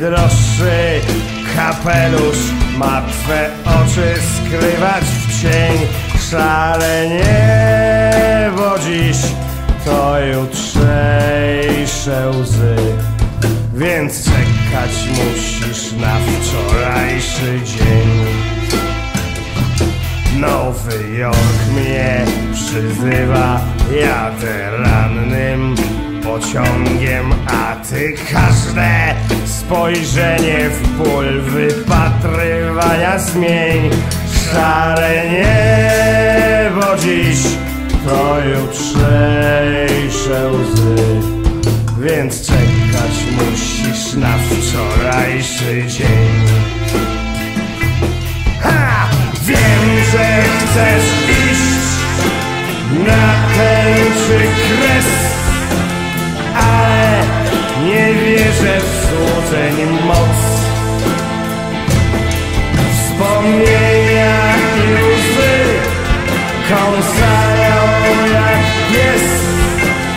najdroższy kapelusz Ma twe oczy skrywać w cień. Szale niebo dziś To jutrzejsze łzy. Więc czekać musisz na wczorajszy dzień. Nowy Jork mnie przyzywa Jadę rannym pociągiem A ty każde spojrzenie w ból wypatrywania zmień. Szare niebo dziś to jutrzejsze łzy. Więc czekać musisz na wczorajszy dzień. Ha! Wiem, że chcesz iść na tęczy kres Ale nie wierzę w złudzeń moc. Wspomnienia i łzy. Kąsają jak pies.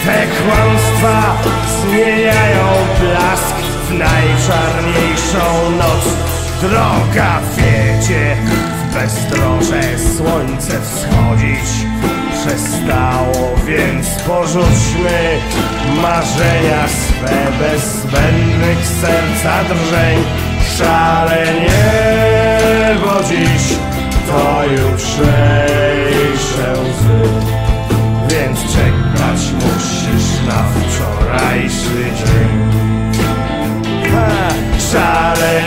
Te kłamstwa zmieniają blask w najczarniejszą noc. Droga wiedzie w bezdroże słońce wschodzić Przestało, więc porzućmy marzenia swe bez zbędnych serca drżeń Szale niebo dziś to jutrzejsze łzy Więc czekać musisz na wczorajszy dzień Ha! Szale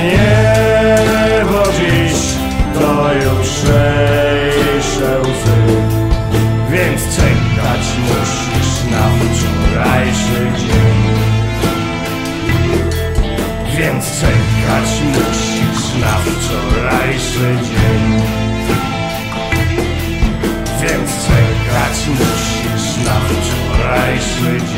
musisz na wczorajszy dzień. Więc czekać musisz na wczorajszy dzień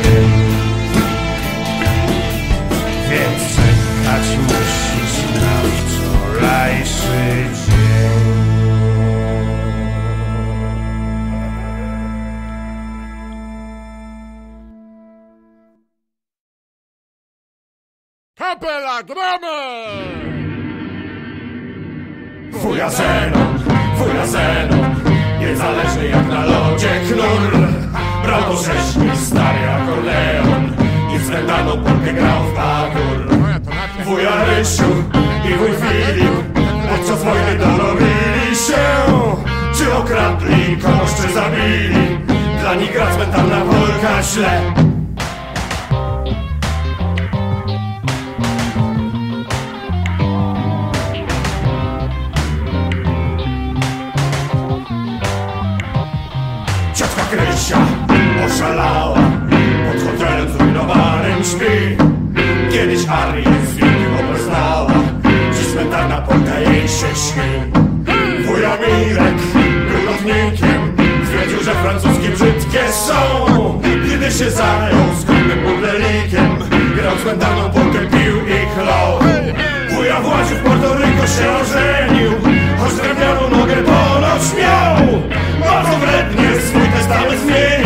gramy! Wuja Zenon, wuja Zenon Niezależny jak na lodzie knur. Brał do rzeźni stary akordeon I względaną polkę grał w pakur Wuja Rysiu i wuj Filip Podczas wojny dorobili się. Czy okradli kogoś, czy zabili? Dla nich gra cmentarna polka źle oszalała. Pod hotelem zrujnowanym śpi. Kiedyś Arię z wielkim obeznała Dziś cmentarna polka jej się śni. Wuja Mirek był lotnikiem. Twierdził, że francuskie brzydkie są. Kiedy się zajął skromnym burdelikiem Grał cmentarną polkę, pił i chlał. Wuja Władziu w Porto Rico się ożenił. Choć drewnianą nogę ponoć miał. Bardzo wrednie swój testament zmienił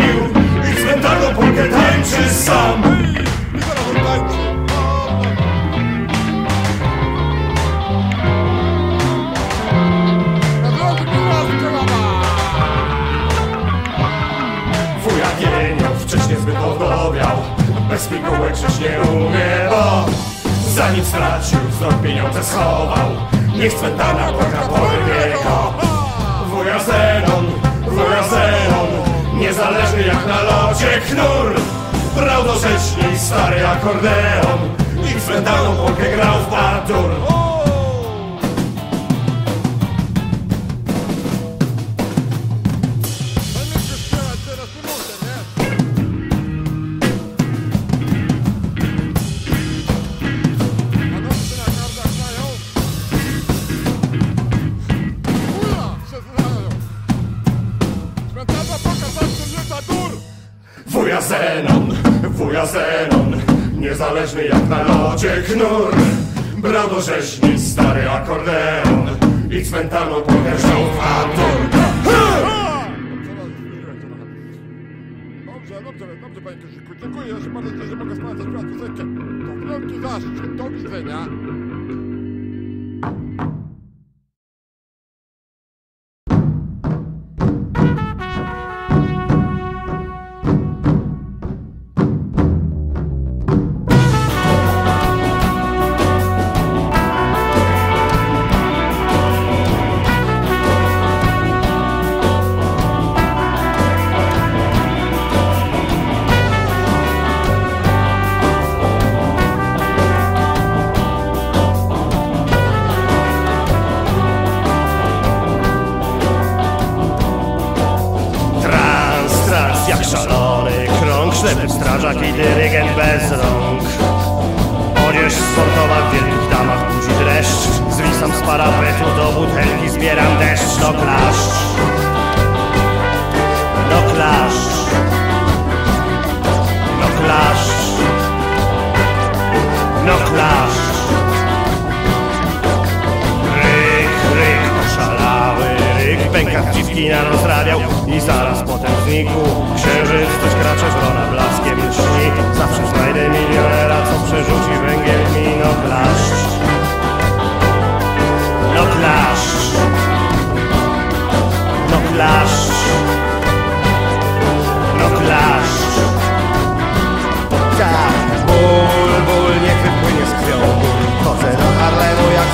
polkę tańczy sam! Wuja Gienio wcześniej zbyt owdowiał Bez pigułek żyć nie umie, bo Zanim stracił wzrok pieniądze schował. Niech cmentarna polka porwie go. Wuja Zenon, wuja Zenon stary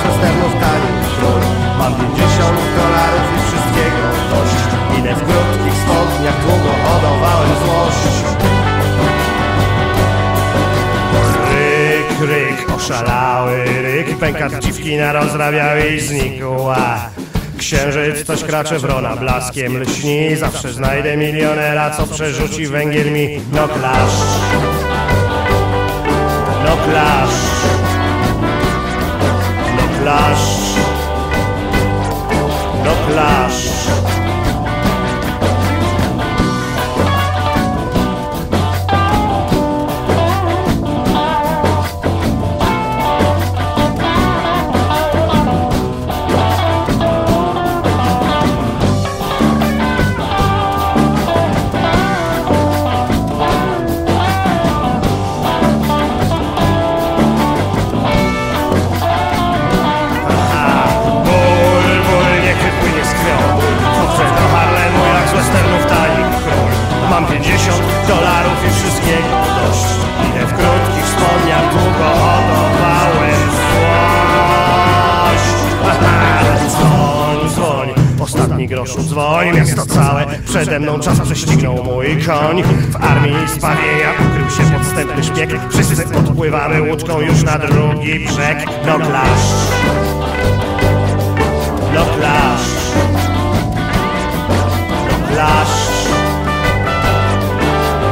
Harlemu jak z westernów tani król Mam 50 dolarów i wszystkiego. Dość Idę w krótkich spodniach, długo hodowałem złość. Ryk, ryk, oszalały ryk. Pękat dziwki narozrabiał i znikła. Księżyc coś kracze wrona blaskiem lśni. Zawsze znajdę milionera, co przerzuci węgiel mi. No klaszcz. No klaszcz No klaszcz No przede mną czas prześcignął mój koń. W armii zbawienia ukrył się podstępny szpieg Wszyscy odpływamy łódką już na drugi brzeg. No no klaszcz No klaszcz No klaszcz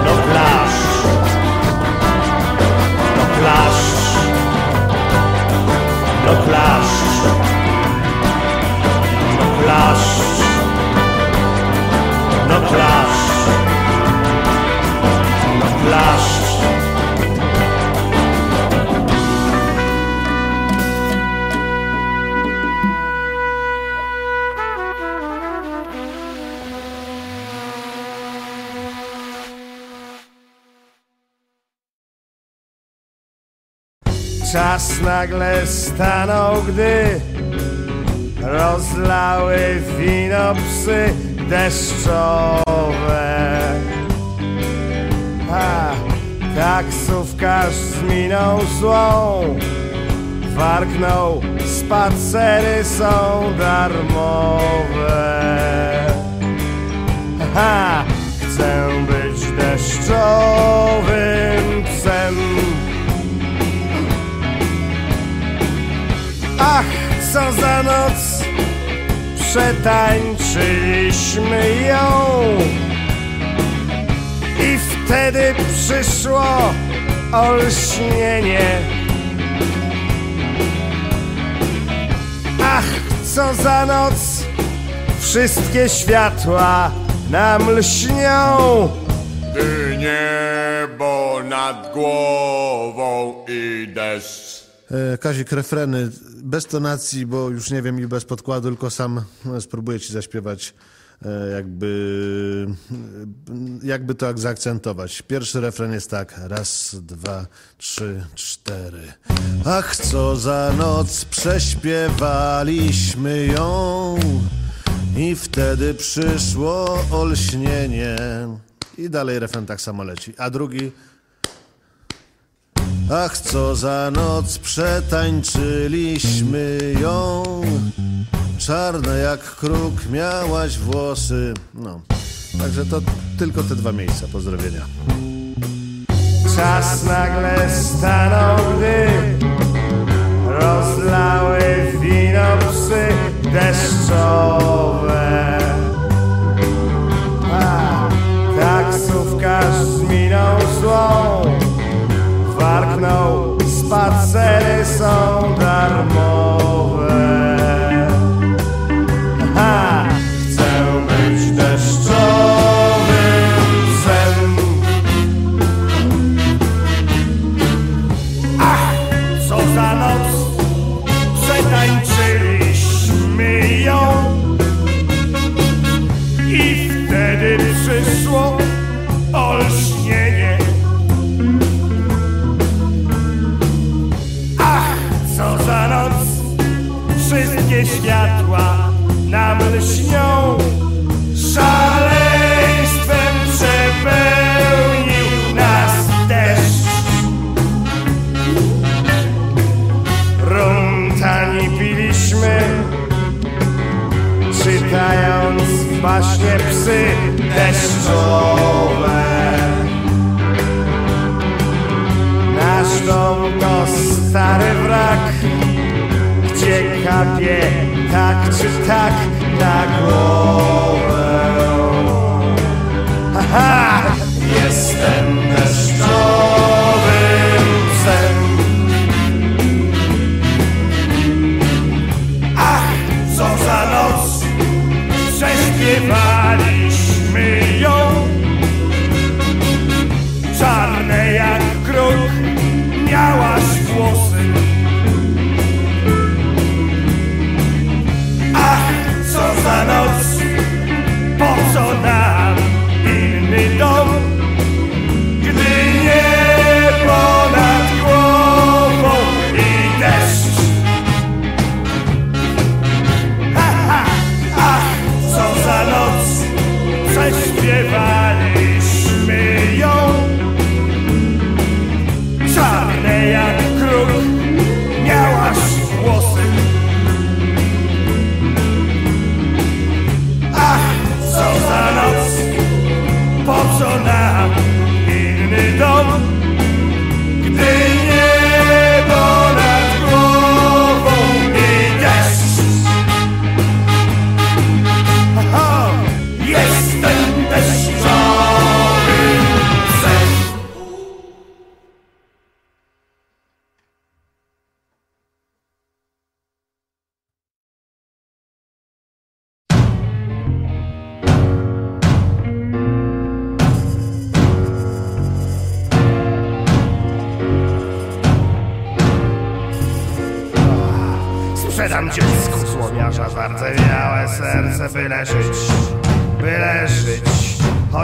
No klaszcz No klaszcz No klaszcz No klaszcz No klaszcz Czas nagle stanął, gdy rozlały wino psy deszczowe. A taksówkarz z miną złą warknął, spacery są darmowe. Ha, chcę być deszczowym psem. Ach, co za noc Przetańczyliśmy ją. I wtedy przyszło olśnienie. Ach, co za noc. Wszystkie światła nam lśnią. Gdy niebo nad głową i deszcz. E, Kazik, refreny bez tonacji, bo już nie wiem i bez podkładu, tylko sam e, spróbuję ci zaśpiewać e, jakby, jakby to zaakcentować. Pierwszy refren jest tak, raz, dwa, trzy, cztery. Ach, co za noc, prześpiewaliśmy ją i wtedy przyszło olśnienie. I dalej refren tak samo leci. A drugi... Ach, co za noc, przetańczyliśmy ją. Czarne jak kruk, miałaś włosy. No, także to tylko te dwa miejsca. Pozdrowienia. Czas nagle stanął, gdy rozlały wino psy deszczowe. A, taksówkarz z miną złą warknął, spacery są darmowe. Światła nam lśnią. Szaleństwem przepełnił nas deszcz. Rum tani piliśmy Czytając baśnie psy deszczowe. Nasz dom to stary wrak Gdzie kapie tak czy tak na głowę Aha!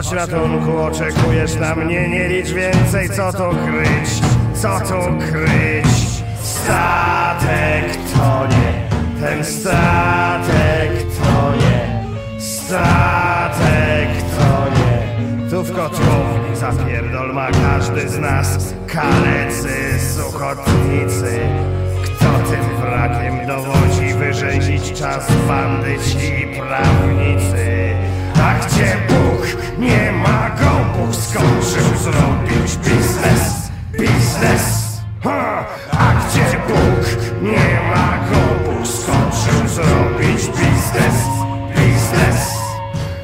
Choć ratunku oczekujesz na mnie, nie licz więcej, co tu kryć, co tu kryć. Statek tonie, ten statek tonie, statek tonie. Tu w kotłowni zapierdol ma każdy z nas, kalecy, suchotnicy. Kto tym wrakiem dowodzi wyrzeździć czas bandyci i prawnicy? A gdzie Bóg nie ma go, Bóg skończył zrobić biznes, biznes. Ha! A gdzie Bóg nie ma go, Bóg skończył zrobić biznes, biznes.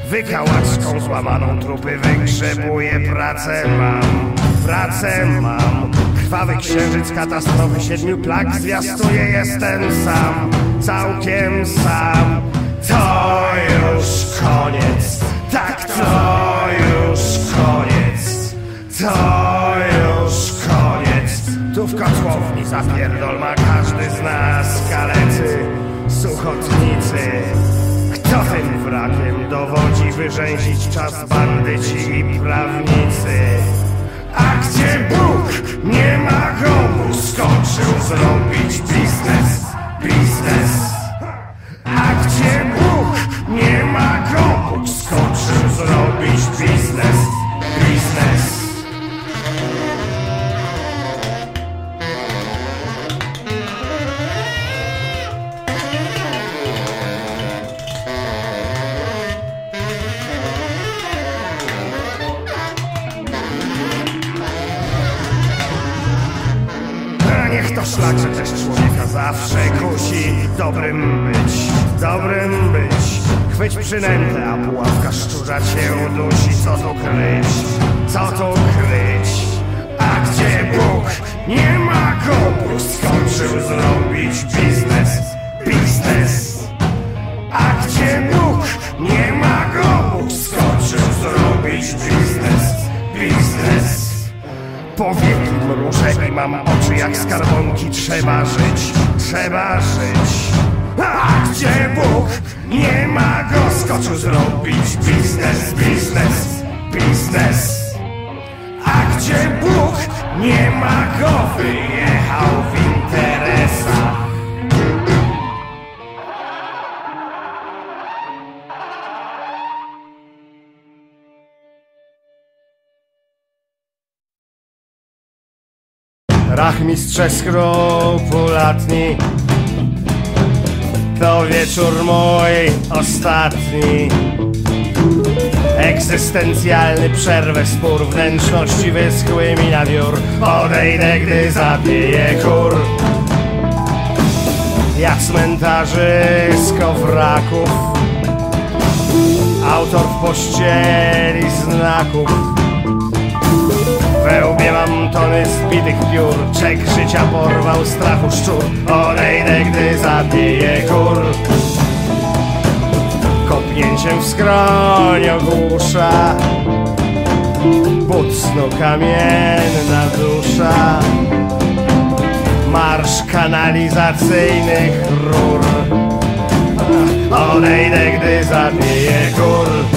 Wykałaczką złamaną trupy wygrzebuję pracę mam, pracę mam Krwawy księżyc katastrofy siedmiu plag zwiastuje jestem sam, całkiem sam To już koniec, tak to już koniec To już koniec Tu w kotłowni zapierdol ma każdy z nas Kalecy, suchotnicy Co tym wrakiem dowodzi wyrzęzić czas bandyci i prawnicy? A gdzie Bóg? Nie ma go, Bóg skończył zrobić biznes, biznes. A gdzie Bóg? Nie ma go, Bóg skończył zrobić biznes, biznes. Niech to szlak, że też zawsze kusi Dobrym być, dobrym być. Chwyć przynętę, a pułapka szczurza cię udusi Co tu kryć, co tu kryć? A gdzie Bóg? Nie ma go. Bóg skończył zrobić biznes, biznes. A gdzie Bóg? Nie ma go. Bóg skończył zrobić biznes, biznes Powieki mrużę i mam oczy jak skarbonki Trzeba żyć, trzeba żyć. A gdzie Bóg? Nie ma go. Skoczył zrobić biznes, biznes, biznes. A gdzie Bóg? Nie ma go. Wyjechał w interesach Rachmistrze skrupulatni To wieczór mój ostatni. Egzystencjalny przerwę spór Wnętrzności wyschły mi na wiór. Odejdę, gdy zabije kur Jak cmentarzysko wraków Autor w pościeli znaków we łbie mam tony zbitych piór. Czek życia porwał strachu szczur. Odejdę, gdy zabije kur. Kopnięciem w skroń ogłusza. But snu kamienna dusza. Marsz kanalizacyjnych rur. Odejdę, gdy zabije kur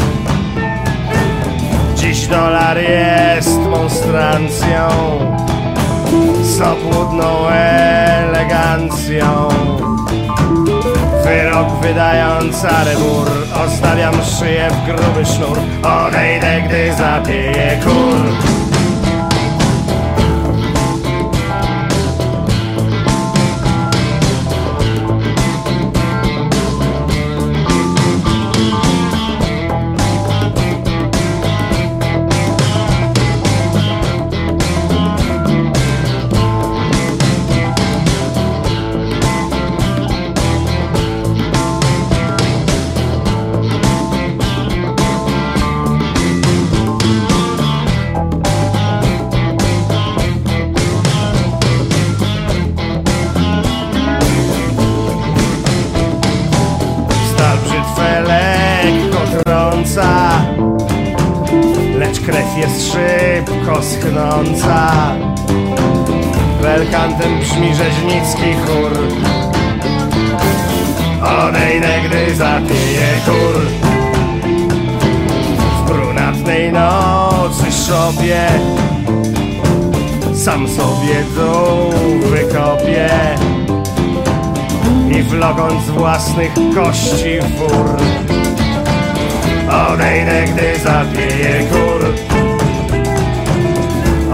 dolar jest monstrancją Z obłudną elegancją. Wyrok wydająca remur Ostawiam szyję w gruby sznur Odejdę, gdy zapieje kur krew jest szybko schnąca. Welkantem brzmi rzeźnicki chór. Odejdę, gdy zapieje kur W brunatnej nocy szopie. Sam sobie dół wykopię. I vlogąc własnych kości wór Odejdę, gdy zapieje kur.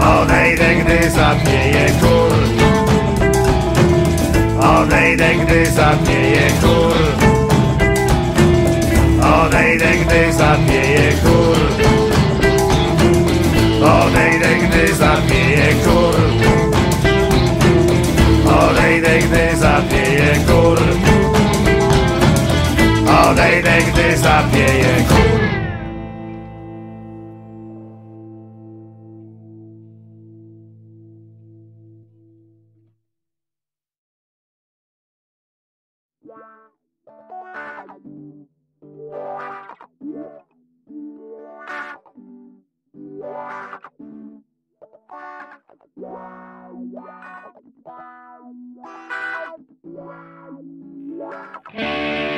Odejdę, gdy zapieje kur. Odejdę, gdy zapieje kur. Odejdę, gdy zapieje kur. Odejdę, gdy zapieje kur. Odejdę, gdy zapieje kur odejdę, gdy zapieje kur. Yeah.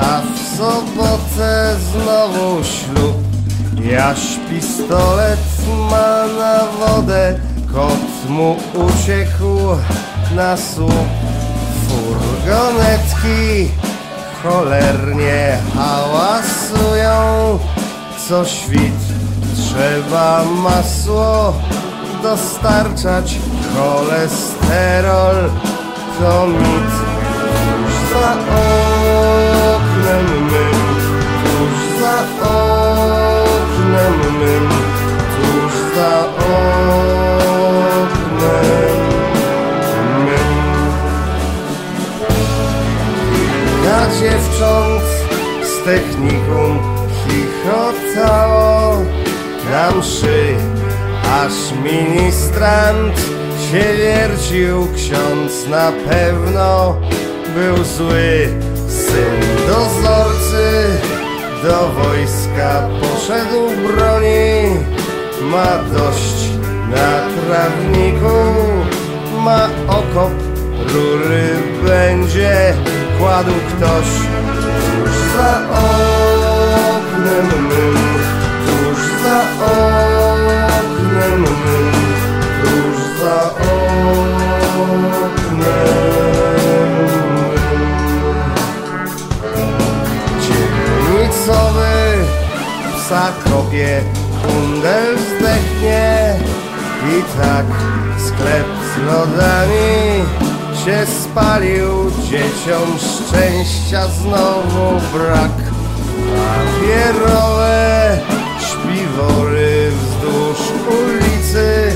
A w sobotę znowu ślub. Jaś pistolet ma na wodę, kot mu uciekł na słup. Furgonetki cholernie hałasują, co świt trzeba masło dostarczać, cholesterol to mit. Za mym, tuż za oknem mym, tuż za oknem mym. Kilka dziewcząt z technikum chichotało na mszy, aż ministrant się wiercił, ksiądz na pewno był zły. Syn dozorcy do wojska poszedł broni, ma dość na trawniku, ma okop, rury będzie kładł ktoś tuż za oknem psa kopie, kundel zdechnie i tak sklep z lodami się spalił, dzieciom szczęścia znowu brak. Papierowe śpiwory wzdłuż ulicy,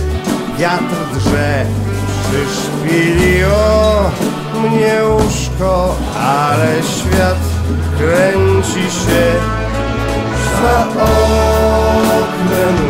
wiatr drze, przyszpiliło mnie łóżko, ale świat kręci się za oknem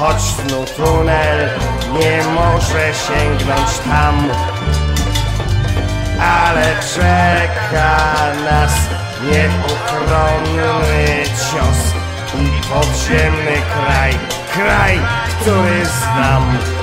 choć snu tunel nie może sięgnąć tam. Ale czeka nas nieuchronny cios i podziemny kraj, kraj, który znam.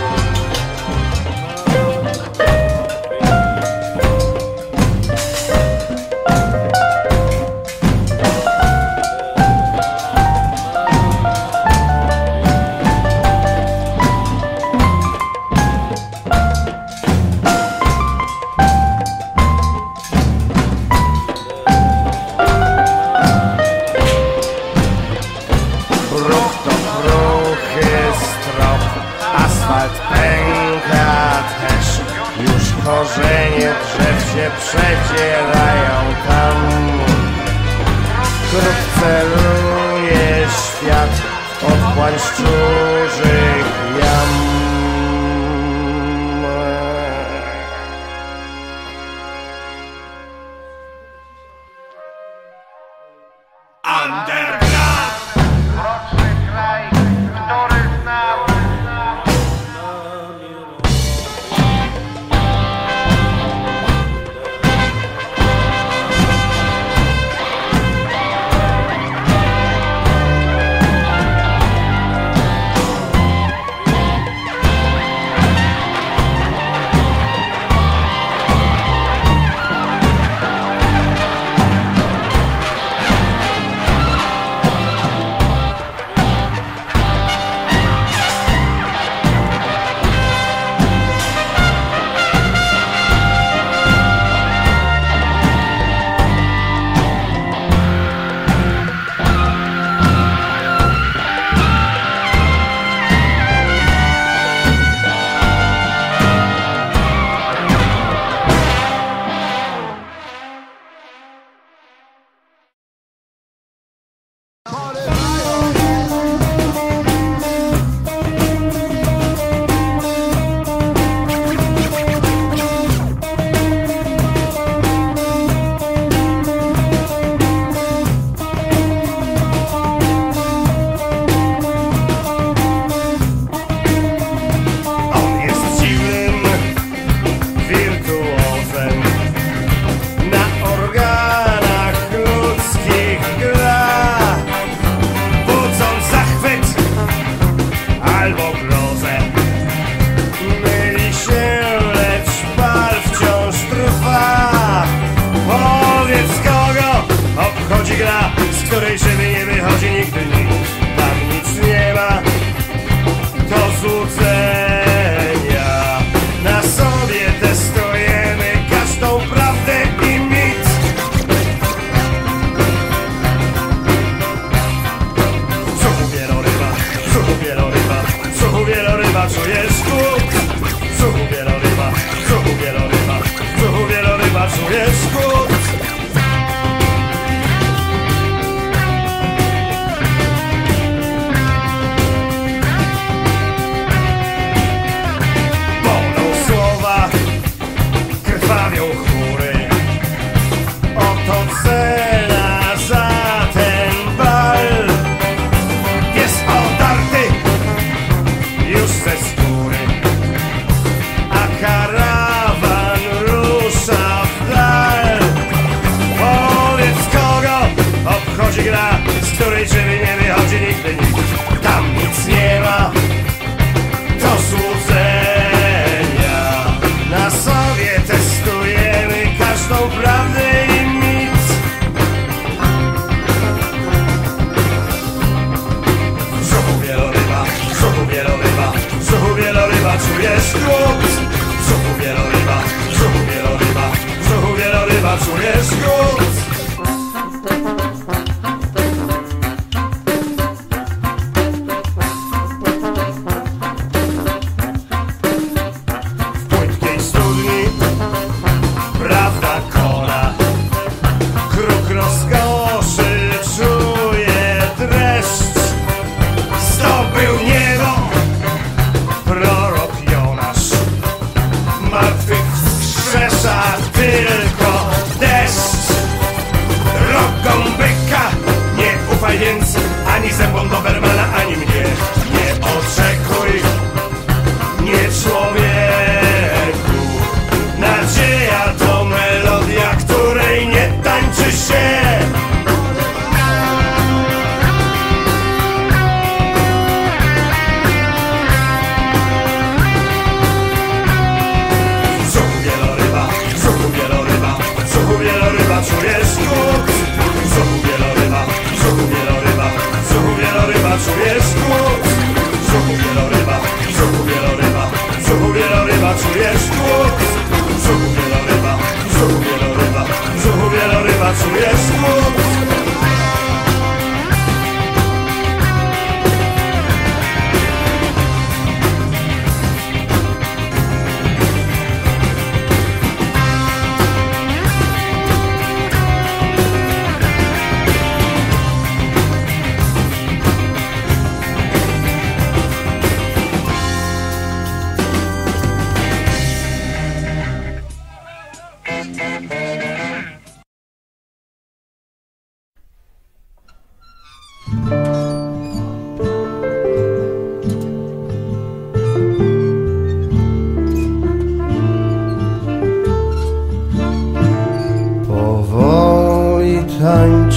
Powoli tańcz,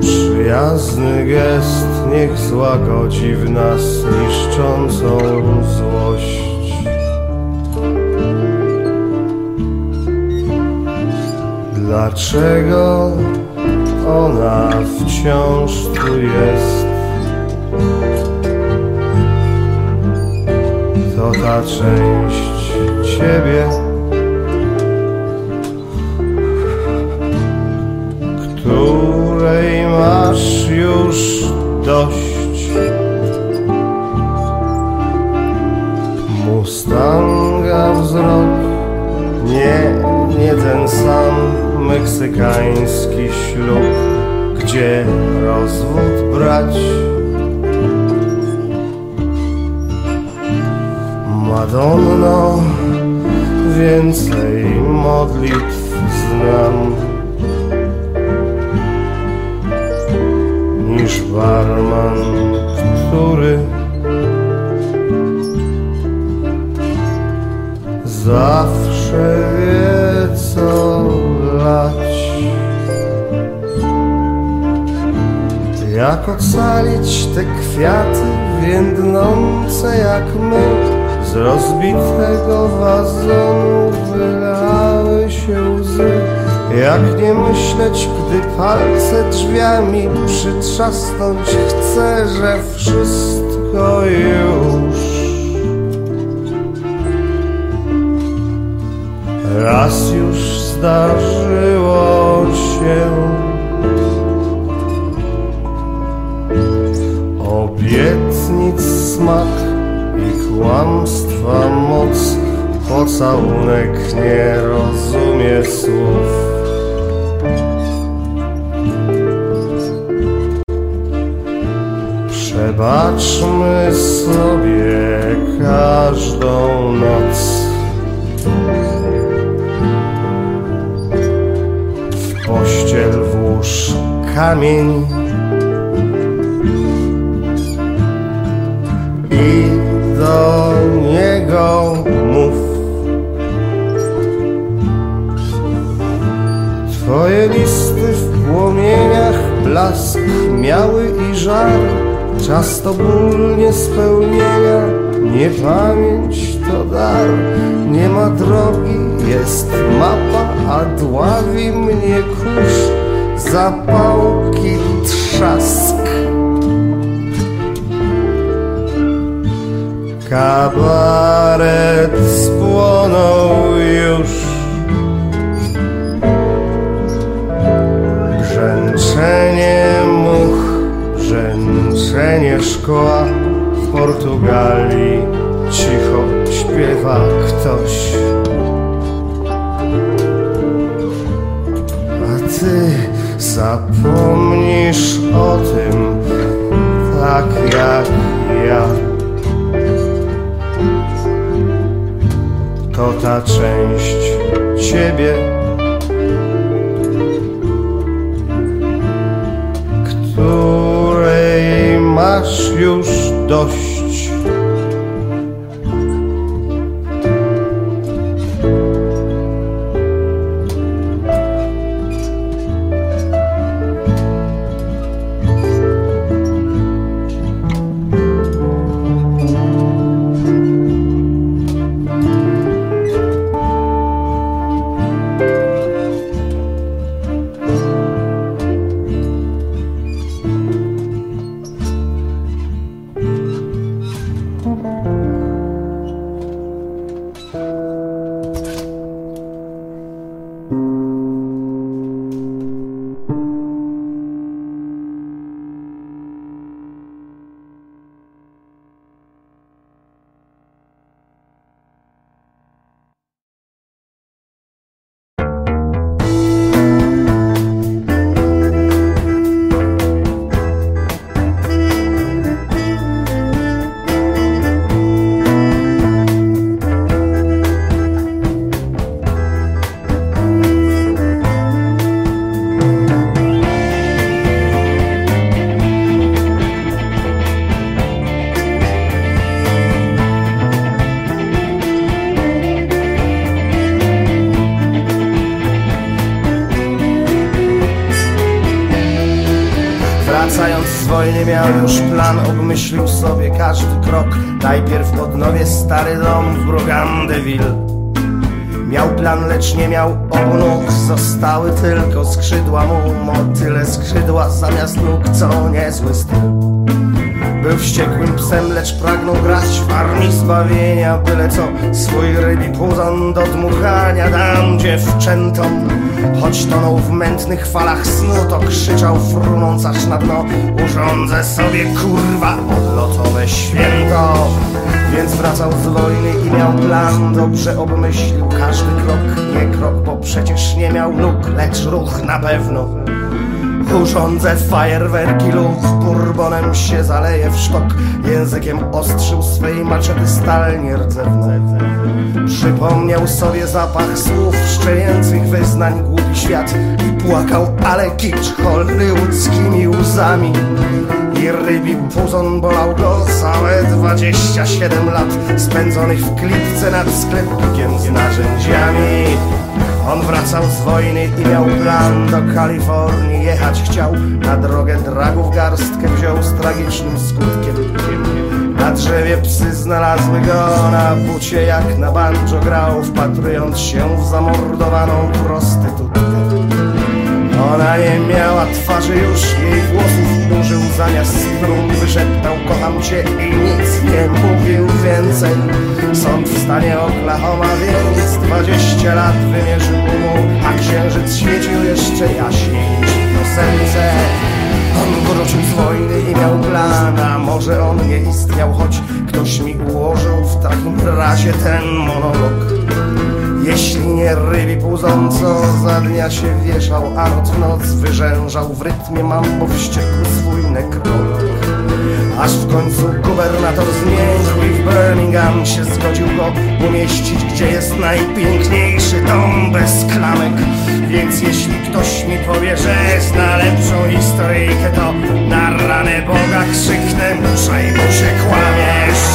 przyjazny gest niech złagodzi w nas niszczącą złość. Dlaczego ona wciąż tu jest? To ta część ciebie. której masz już dość. Mustanga wzrok, nie, nie ten sam meksykański ślub, gdzie rozwód brać. Madonno, więcej modlitw znam. niż barman, który zawsze wie co Jak ocalić te kwiaty więdnące jak my z rozbitego wazonu wylały się łzy. Jak nie myśleć, gdy palce drzwiami przytrzasnąć chcę, że wszystko już raz już zdarzyło się. Obietnic smak i kłamstwa moc, pocałunek nie rozumie słów. Przebaczmy sobie każdą noc. Pościel włóż kamień i do niego mów. Twoje listy w płomieniach blask miały i żar. Czas to ból niespełnienia, niepamięć to dar. Nie ma drogi, jest mapa, a dławi mnie kurz, zapałki trzask. Kabaret spłonął już. Brzęczenie much, brzęczenie szkła w Portugalii cicho śpiewa ktoś. Ty zapomnisz o tym, tak jak ja. To ta część ciebie. której masz już dość. Nie miał obu nóg Zostały tylko skrzydła mu Motyle skrzydła zamiast nóg Co niezły styl. Był wściekłym psem, lecz pragnął grać w armii zbawienia Byle co. Swój rybi puzon do dmuchania dam dziewczętom. Choć tonął w mętnych falach snu, to krzyczał frunąc aż na dno. Urządzę sobie kurwa odlotowe święto Więc wracał z wojny i miał plan. Dobrze obmyślił każdy krok. Nie krok, bo przecież nie miał nóg Lecz ruch na pewno. Urządzę fajerwerki lub bourbonem się zaleje w sztok. Językiem ostrzył swej maczety stal nierdzewne Przypomniał sobie zapach słów szczejących wyznań głupi świat. I płakał, ale kicz hollywoodzkimi łzami I rybi puzon bolał go całe 27 lat Spędzonych w klipce nad sklepikiem z narzędziami. On wracał z wojny i miał plan do Kalifornii jechać. Chciał Na drogę dragów garstkę wziął z tragicznym skutkiem. Na drzewie psy znalazły go na bucie jak na banjo grał Wpatrując się w zamordowaną prostytutkę ona nie miała twarzy już, jej włosów użył zamiast strun Wyszeptał kocham cię i nic nie mówił więcej. Sąd w stanie Oklahoma, więc dwadzieścia lat wymierzył mu A księżyc świecił jeszcze jaśniej niż w piosence on wrócił z wojny i miał plan, a może on nie istniał, choć ktoś mi ułożył w takim razie ten monolog. Jeśli nie rybi puzon, co za dnia się wieszał, a w noc wyrzężał w rytmie mambo wściekły swój nekrolog. Aż w końcu gubernator zmiękł i w Birmingham się zgodził go umieścić, gdzie jest najpiękniejszy dom bez klamek. Więc jeśli ktoś mi powie, że zna lepszą historyjkę, to na ranę Boga krzyknę, muszę i mu się kłamiesz.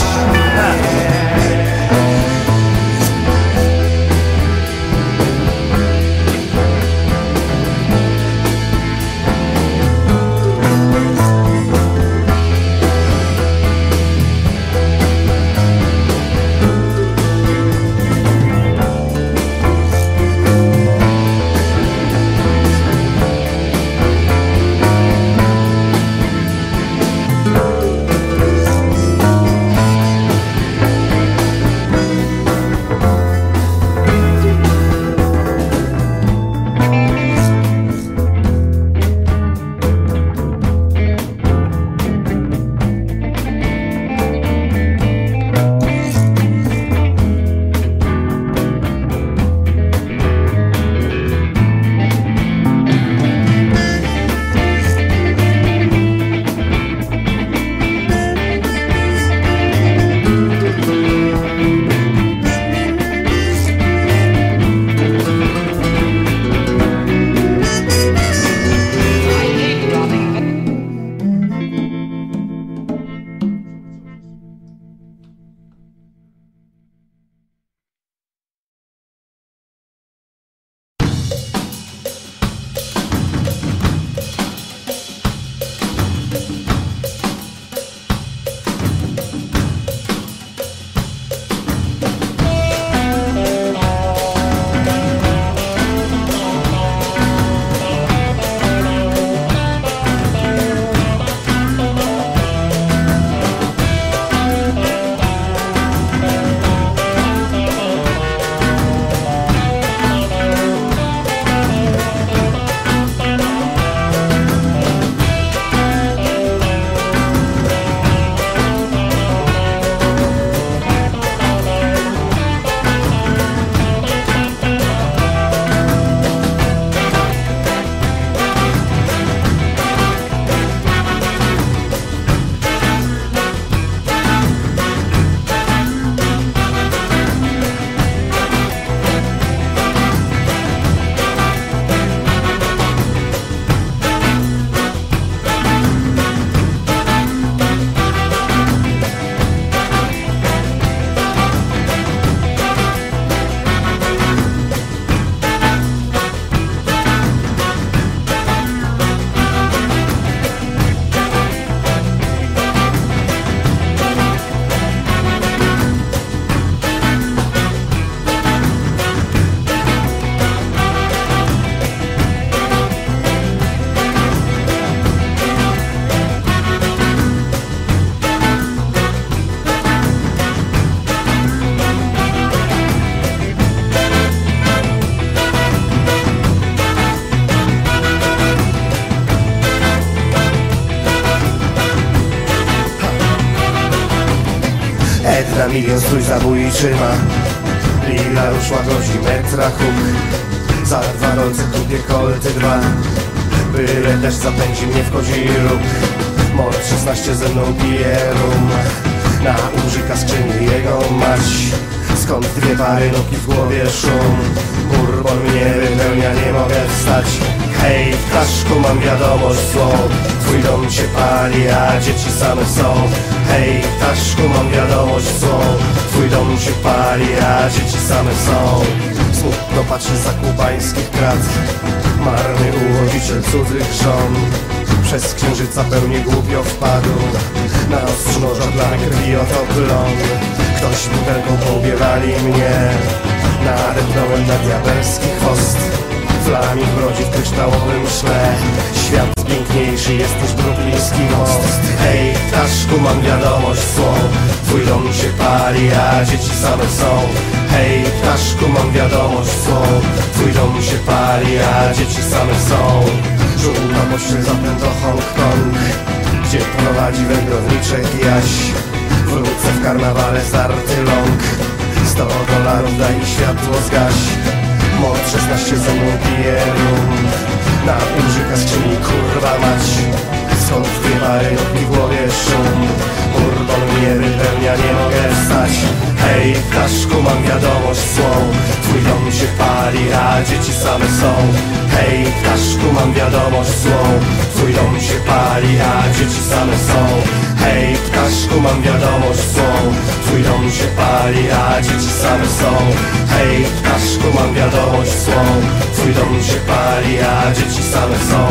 Milion strój zabójczyma Lila ruszła grozi metra huk Za dwa rolce kupię kolty dwa. Byle też zapędzi mnie w róg. Mor 16 ze mną pije rum. Na użyka skrzyni jego mać. Skąd dwie pary nogi w głowie szum? Bourbon mnie wypełnia, nie mogę wstać. Hej, w kaszku mam wiadomość złą. Twój dom się pali, a dzieci same są wiadomość złą Twój dom się pali, a dzieci same są. Smutno patrzy za kubańskich krat. Marny uwodziciel cudzych żon. Przez księżyca pełnie głupio wpadł. Na ostrzu dla krwi oto plon. Ktoś butelką poubiewali mnie. Nadepnąłem na diabelski chwost Flaming brodzi w kryształowym szle Świat piękniejszy jest niż brukliński most. Hej, ptaszku, mam wiadomość złą Twój dom się pali, a dzieci same są. Hej, ptaszku, mam wiadomość złą Twój dom się pali, a dzieci same są. Żółta pościel zapęd do Hongkong Gdzie prowadzi wędrowniczek Jaś. Wrócę w karnawale zarty ląk 100 dolarów daj mi światło zgaś Mod 16 ze mną pije rum Na użyka skrzyni kurwa mać. Skąd dwie pary nogi w głowie szum? Bourbon mnie wypełnia, nie mogę wstać. Hej, ptaszku, mam wiadomość złą. Twój dom się pali, a dzieci same są. Hej, ptaszku, mam wiadomość złą. Twój dom się pali, a dzieci same są Hej, ptaszku, mam wiadomość złą. Twój dom się pali, a dzieci same są. Hej, ptaszku, mam wiadomość złą. Twój dom się pali, a dzieci same są.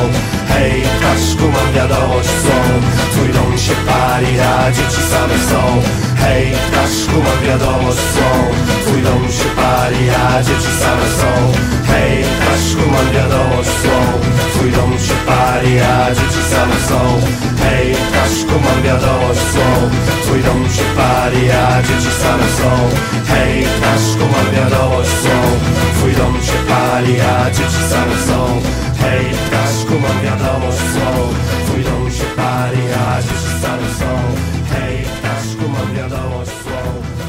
Hej, ptaszku, mam wiadomość złą. Twój dom się pali, a dzieci same są. Hej, ptaszku, mam wiadomość złą. Twój dom się pali, a dzieci same są. Hej, ptaszku, mam wiadomość złą Twój dom się pali, a dzieci same są. Hej, ptaszku, mam wiadomość złą. Twój dom się pali, a dzieci same są. Hej, ptaszku, mam wiadomość złą. Twój dom się pali, a dzieci same są. Hej, ptaszku, mam wiadomość złą. Twój dom się pali, a dzieci same są. Hej, ptaszku, mam wiadomość złą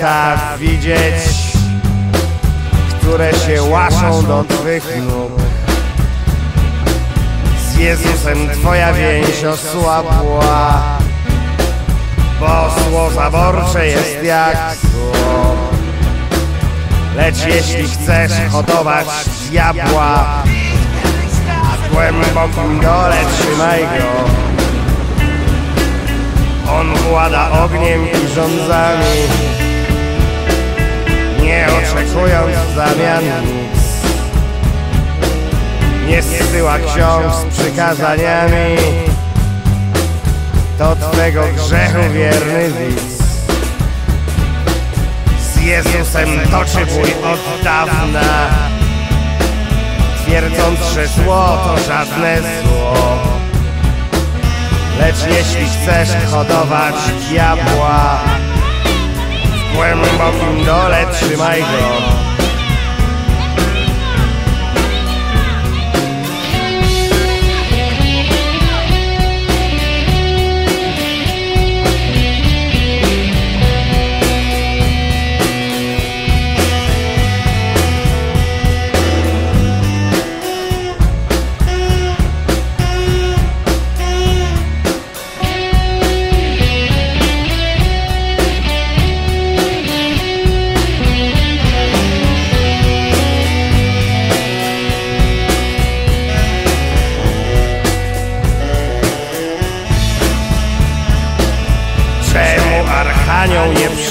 świata widzieć Które się łaszą do twych nóg. Z Jezusem twoja więź osłabła. Bo zło zaborcze jest jak zło Lecz jeśli chcesz hodować diabła W głębokim dole trzymaj go. On włada ogniem i rządzami Nie oczekując zamian. Nic Nie zsyła ksiąg z przykazaniami. Do twego grzechu wierny widz. Z Jezusem toczy bój od dawna. Twierdząc, że zło to żadne zło. Lecz jeśli chcesz hodować diabła W głębokim dole trzymaj go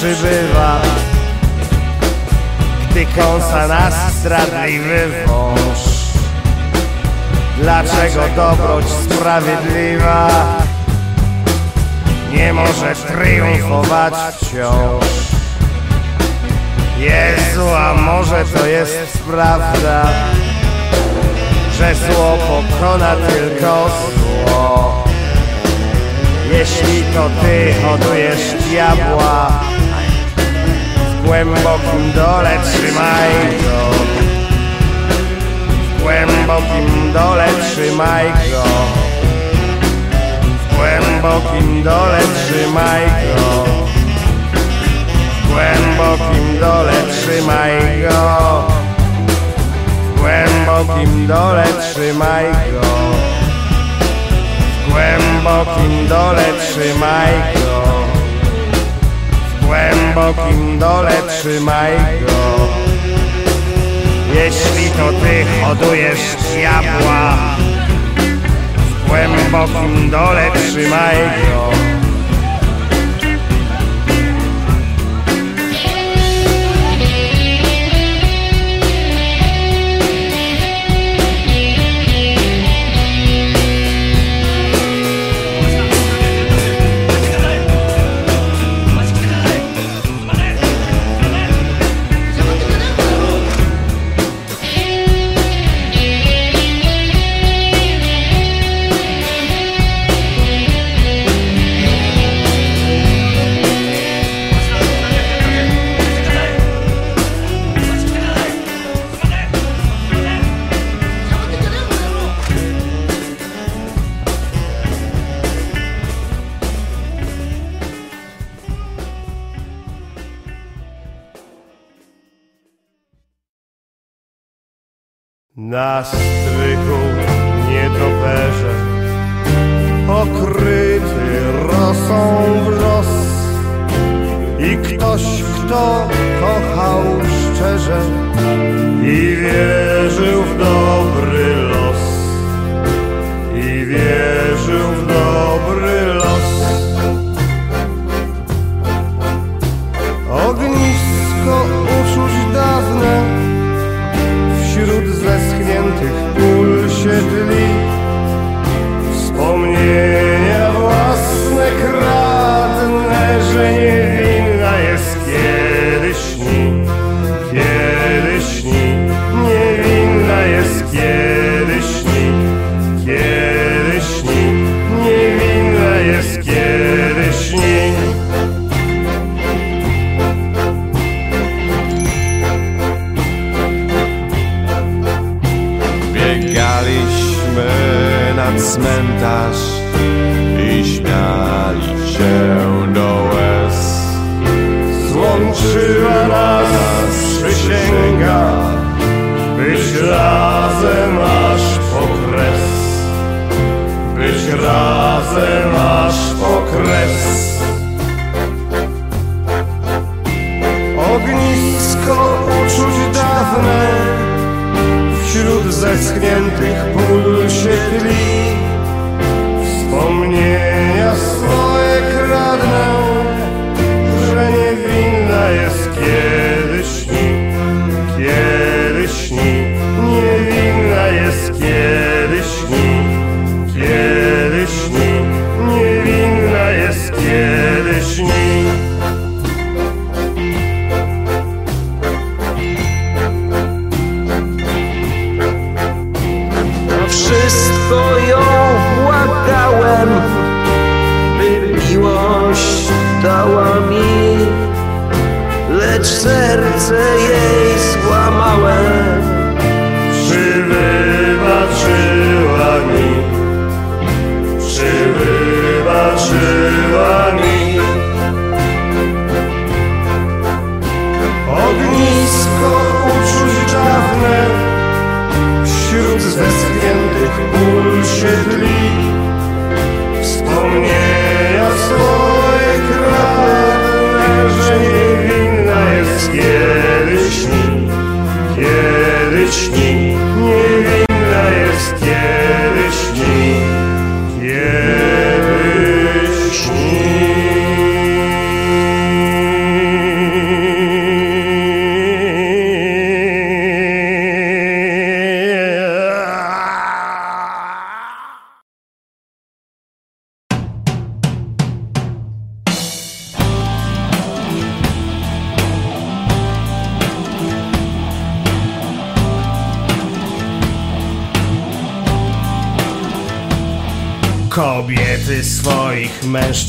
przybywa Gdy kąsa nas zdradliwy wąż Dlaczego dobroć sprawiedliwa Nie może triumfować wciąż? Jezu, a może to jest prawda Że zło pokona tylko zło? Jeśli to ty hodujesz diabła głębokim dole trzymaj go. W głębokim dole trzymaj go. W głębokim dole trzymaj go. W głębokim dole trzymaj go. W głębokim dole trzymaj go. W głębokim dole trzymaj go głębokim dole trzymaj go. Jeśli to ty hodujesz diabła W głębokim dole trzymaj go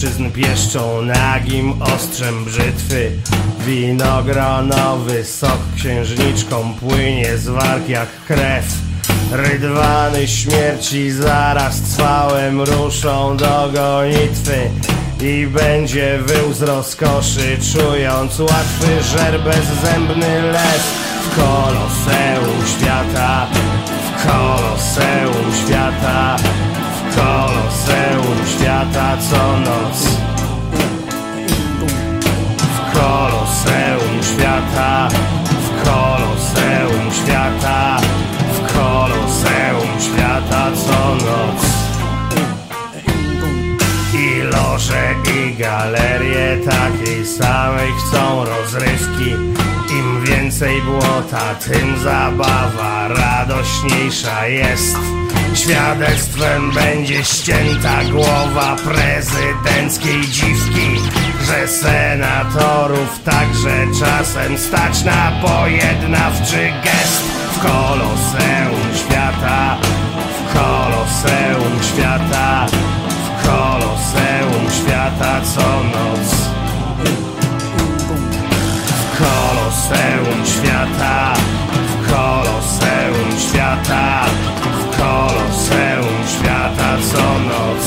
mężczyzn pieszczą nagim ostrzem brzytwy. Winogronowy sok księżniczką płynie z warg jak krew. Rydwany śmierci zaraz cwałem ruszą do gonitwy I będzie wył z rozkoszy czując łatwy żer bezzębny lew. W koloseum świata, w koloseum świata koloseum świata co noc. W koloseum świata, w koloseum świata W koloseum świata co noc. I loże i galerie takiej samej chcą rozrywki. Im więcej błota, tym zabawa radośniejsza jest Świadectwem będzie ścięta głowa prezydenckiej dziwki Że senatorów także czasem stać na pojednawczy gest W koloseum świata, w koloseum świata w koloseum świata co noc. W koloseum świata W koloseum świata koloseum świata co noc.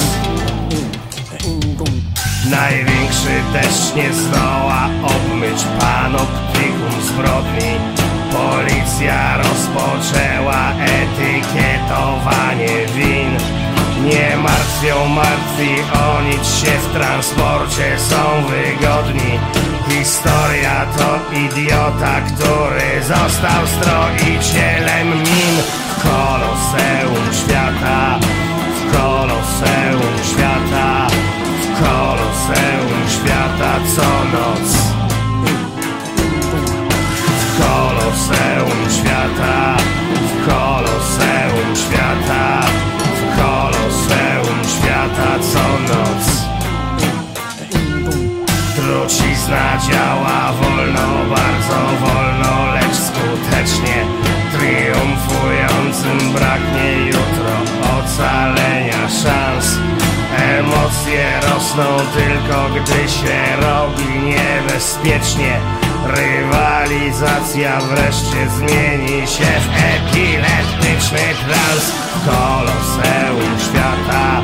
Największy deszcz nie zdoła obmyć panoptykum zbrodni. Policja rozpoczęła etykietowanie win. Nie martwią martwi o nic się w transporcie są wygodni. Historia to idiota, który został stroicielem min koloseum świata, w koloseum świata W koloseum świata co noc W koloseum świata, w koloseum świata W koloseum świata co noc Trucizna działa wolno, bardzo wolno, lecz skutecznie Triumfującym braknie jutro. Ocalenia szans. Emocje rosną tylko gdy się robi niebezpiecznie. Rywalizacja wreszcie zmieni się w epileptyczny trans. W koloseum świata,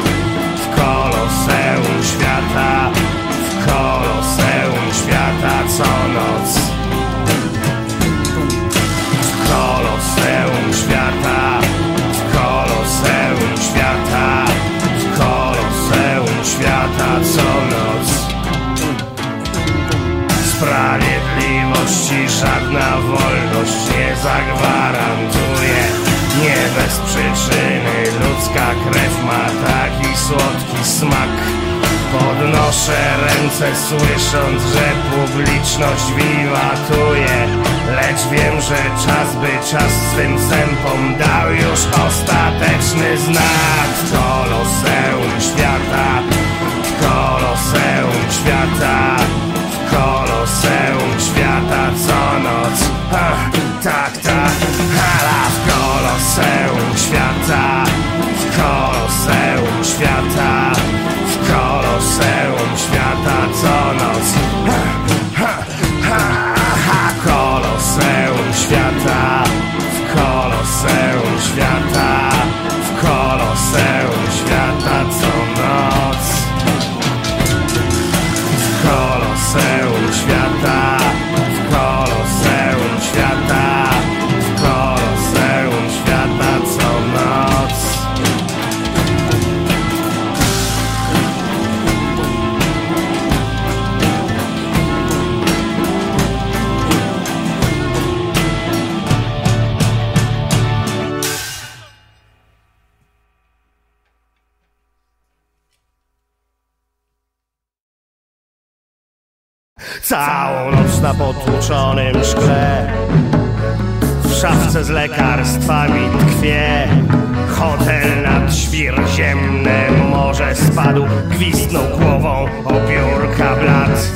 w koloseum świata. W koloseum świata. Co noc koloseum świata, w koloseum świata W koloseum świata co noc. Sprawiedliwości żadna wolność nie zagwarantuje. Nie bez przyczyny ludzka krew ma taki słodki smak. Podnoszę ręce słysząc, że publiczność wiwatuje Lecz wiem, że czas by czas swym sępom dał już ostateczny znak. Koloseum świata, koloseum świata koloseum świata co noc. Ha, Tak, tak, hala. W koloseum świata W koloseum świata W koloseum świata co noc. Ha, Całą noc na potłuczonym szkle. W szafce z lekarstwami tkwie. Hotel nad świr ziemne morze spadł. Gwizdnął głową o biurka blat.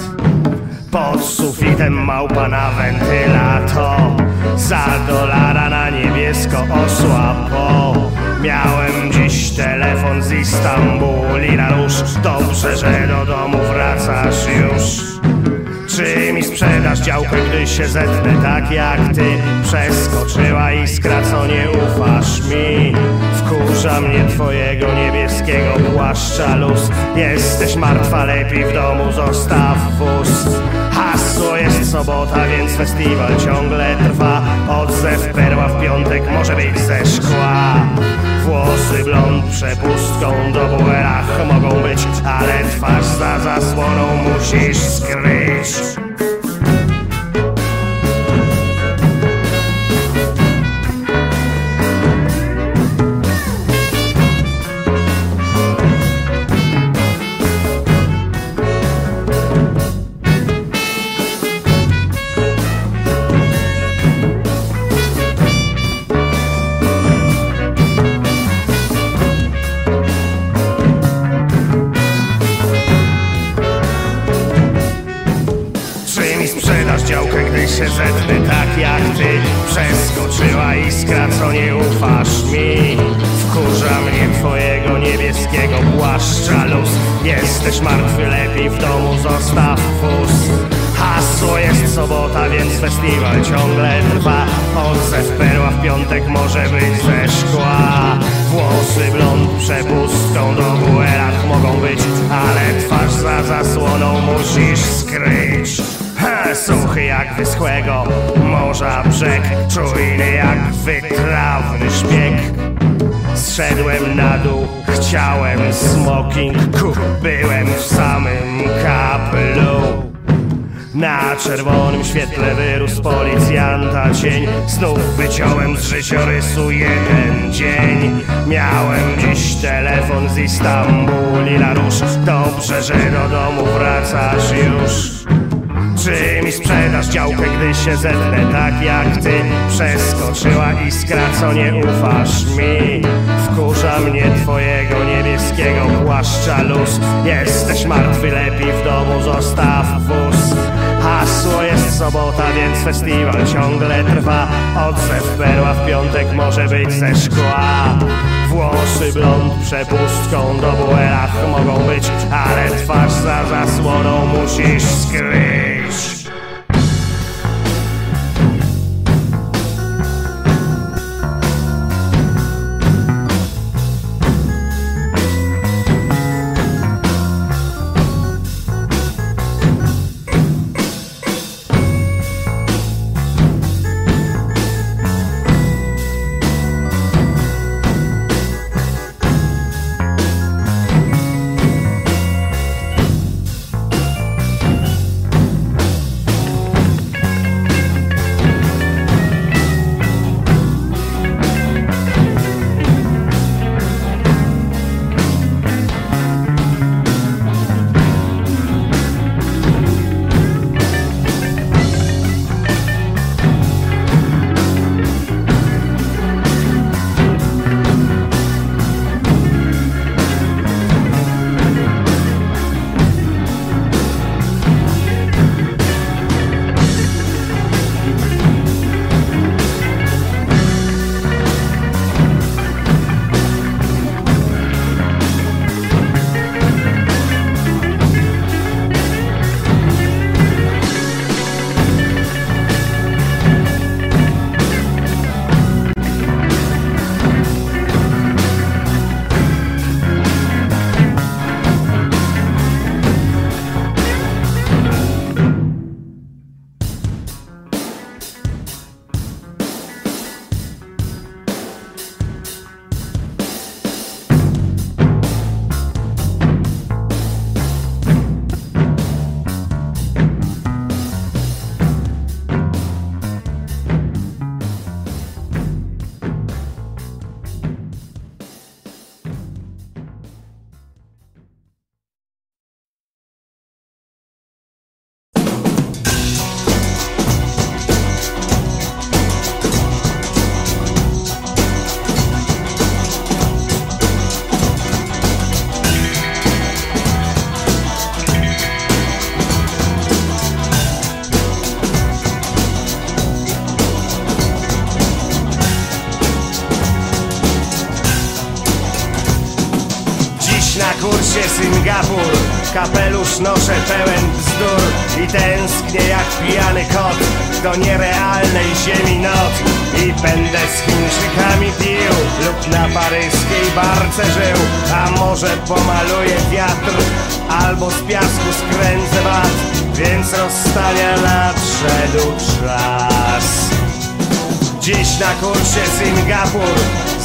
Pod sufitem małpa na wentylator Za dolara na niebiesko osła po Miałem dziś telefon z Istambul i na róż. Dobrze, że do domu wracasz już czy mi sprzedasz działkę, gdy się zetnę tak jak ty? Przeskoczyła iskra, co nie ufasz mi. Wkurza mnie twojego niebieskiego płaszcza luz. Jesteś martwa, lepiej w domu zostaw wóz. Hasło jest sobota, więc festiwal ciągle trwa. Odzew perła w piątek może być ze szkła Włosy blond przepustką do buerach mogą być Ale twarz za zasłoną musisz skryć Jesteś martwy, lepiej w domu zostaw wóz Hasło jest sobota, więc festiwal ciągle trwa. Odzew perła w piątek może być ze szkła. Włosy blond przepustką do buerach mogą być Ale twarz za zasłoną musisz skryć. He, Suchy jak wyschłego morza brzeg Czujny jak wytrawny szpieg Zszedłem na dół, chciałem smoking kup Byłem w samym kaplu na czerwonym świetle wyrósł policjanta cień Znów wyciąłem z życiorysu jeden dzień. Miałem dziś telefon z Istambul i na róż Dobrze, że do domu wracasz już. Czy mi sprzedasz działkę, gdy się zetnę tak jak ty? Przeskoczyła iskra, co nie ufasz mi Wkurza mnie twojego niebieskiego płaszcza luz. Jesteś martwy, lepiej w domu zostaw wóz. Hasło jest sobota, więc festiwal ciągle trwa. Odzew perła w piątek może być ze szkła. Włosy blond przepustką do buerach mogą być Ale twarz za zasłoną musisz skryć Kapelusz noszę pełen bzdur I tęsknię jak pijany kot Do nierealnej ziemi not. I będę z Chińczykami pił Lub na paryskiej barce żył. A może pomaluję wiatr Albo z piasku skręcę bat. Więc rozstania nadszedł czas. Dziś na kursie Singapur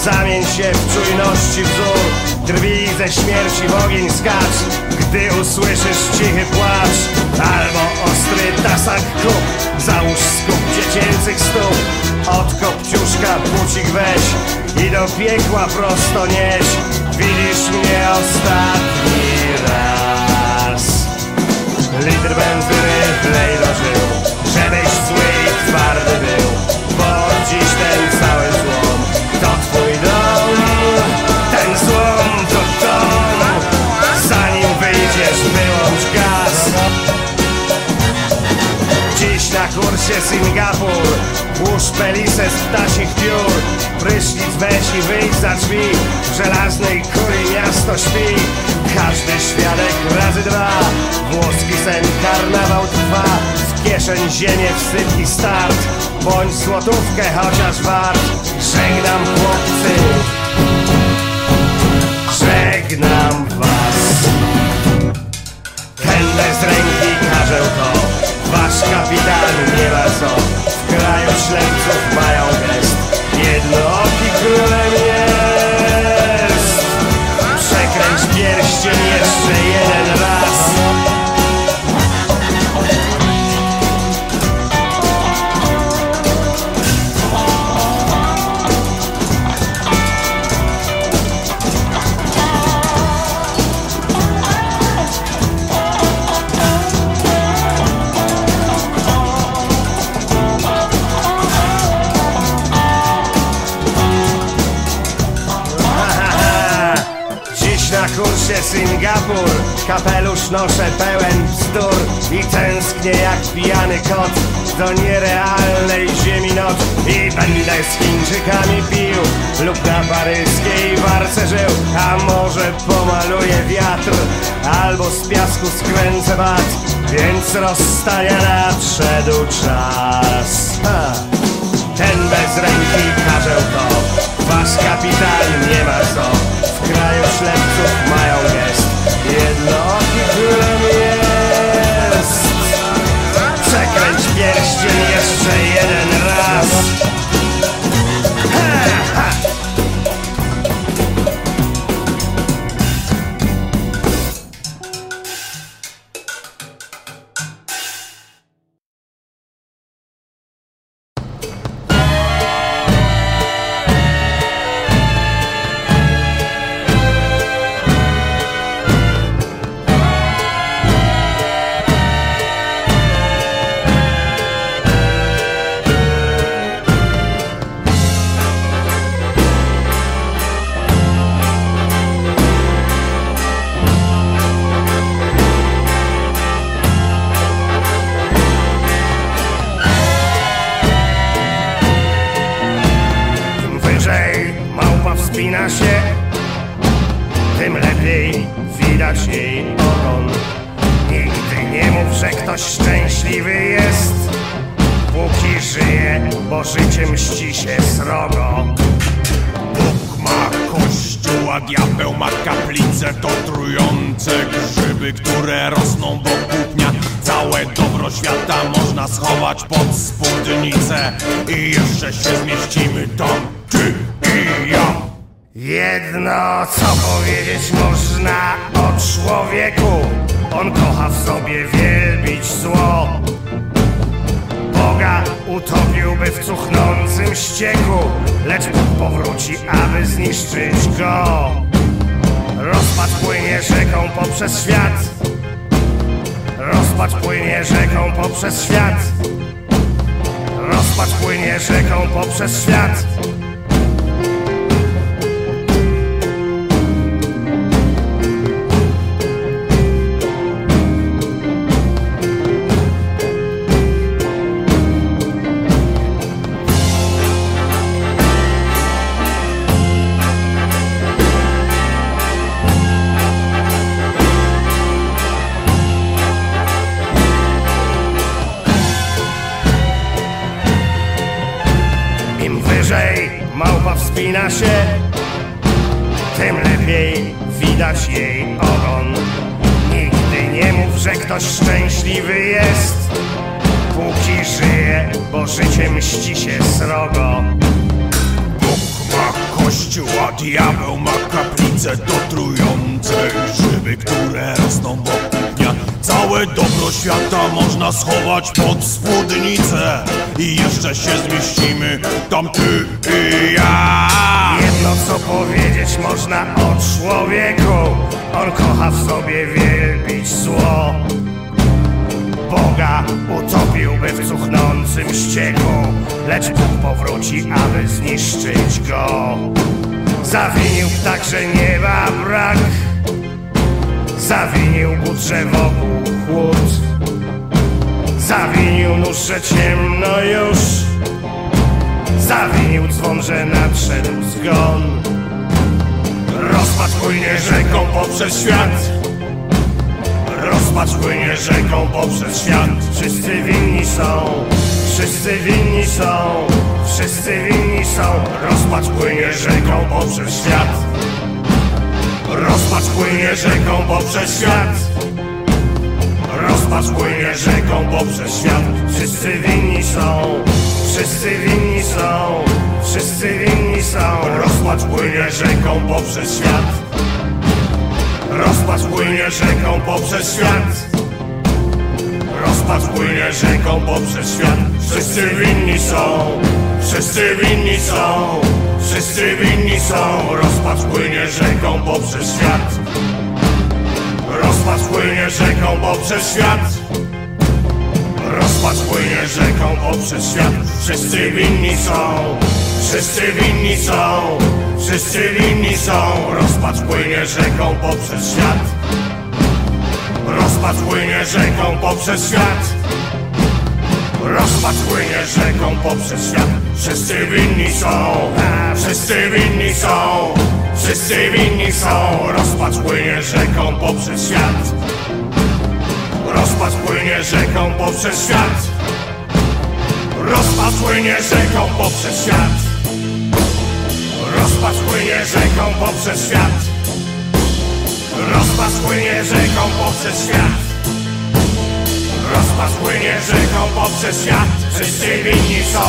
Zamień się w czujności wzór. Drwij ze śmierci w ogień skacz Gdy usłyszysz cichy płacz Albo ostry tasak kup Załóż skup dziecięcych stóp. Od kopciuszka bucik weź I do piekła prosto nieś. Widzisz mnie ostatni raz. Litr benzyny wlej do żył Żebyś zły i twardy był Na kursie Singapur. Włóż pelisę z ptasich piór. Prysznic weź i wyjdź za drzwi. W żelaznej kuli miasto śpi. Każdy świadek razy dwa. Włoski sen karnawał trwa. W kieszeń ziemię wsyp i start. Bądź złotówkę chociaż wart. Żegnam chłopcy. Żegnam was. Ten bez ręki karzeł to Wasz kapitan nie ma co. W kraju ślepców mają gest. Jednooki królem jest. Przekręć pierścień jeszcze jeden Singapur. Kapelusz noszę pełen bzdur I tęsknię jak pijany kot Do nierealnej ziemi not I będę z Chińczykami pił Lub na paryskiej barce żył A może pomaluję wiatr Albo z piasku skręcę bat Więc rozstania nadszedł czas. Ha. Ten bez ręki karzeł to Wasz kapitan nie ma co W kraju ślepców mają gest. Jednooki królem jest. Przekręć pierścień jeszcze jeden raz wspina się, tym lepiej widać jej ogon. Nigdy nie mów, że ktoś szczęśliwy jest, póki żyje, bo życie mści się srogo. Bóg ma kościół, diabeł ma kaplicę To trujące grzyby, które rosną wokół pnia Całe dobro świata można schować pod spódnicę I jeszcze się zmieścimy tam, ty i ja Jedno co powiedzieć można o człowieku. On kocha w sobie wielbić zło. Boga utopiłby w cuchnącym ścieku Lecz Bóg powróci, aby zniszczyć go. Rozpacz płynie rzeką poprzez świat. Rozpacz płynie rzeką poprzez świat. Rozpacz płynie rzeką poprzez świat wspina się, tym lepiej widać jej ogon. Nigdy nie mów, że ktoś szczęśliwy jest, póki żyje, bo życie mści się srogo. Bóg ma kościół, a diabeł ma kaplicę dotrujące grzyby, które rosną wokół dnia. Całe dobro świata można schować pod spódnicę i jeszcze się zmieścimy tam ty i ja. Jedno co powiedzieć można o człowieku On kocha w sobie wielbić zło Boga utopiłby w cuchnącym ścieku Lecz Bóg powróci, aby zniszczyć go Zawinił także nieba brak Zawinił budrze wokół chłód. Zawinił nóżże ciemno już. Zawinił dzwon, że nadszedł zgon. Rozpacz płynie rzeką poprzez świat. Rozpacz płynie rzeką poprzez świat. Wszyscy winni są, wszyscy winni są Wszyscy winni są. Rozpacz płynie rzeką poprzez świat Rozpacz płynie rzeką poprzez świat. Rozpacz płynie rzeką poprzez świat. Wszyscy winni są, wszyscy winni są Wszyscy winni są. Rozpacz płynie rzeką poprzez świat. Rozpacz płynie rzeką poprzez świat. Rozpacz płynie rzeką poprzez świat. Wszyscy winni są, wszyscy winni są Wszyscy winni są. Rozpacz płynie rzeką poprzez świat. Rozpacz płynie rzeką poprzez świat. Rozpacz płynie rzeką poprzez świat. Wszyscy winni są. Wszyscy winni są. Wszyscy winni są. Rozpacz płynie rzeką poprzez świat. Rozpacz płynie rzeką poprzez świat Rozpacz płynie rzeką poprzez świat. Wszyscy winni są. Wszyscy winni są. Wszyscy winni są. Rozpacz płynie rzeką poprzez świat. Rozpacz płynie rzeką poprzez świat. Rozpacz płynie rzeką poprzez świat. Rozpacz płynie rzeką poprzez świat. Rozpacz płynie rzeką poprzez świat Rozpacz płynie rzeką poprzez świat. Wszyscy winni są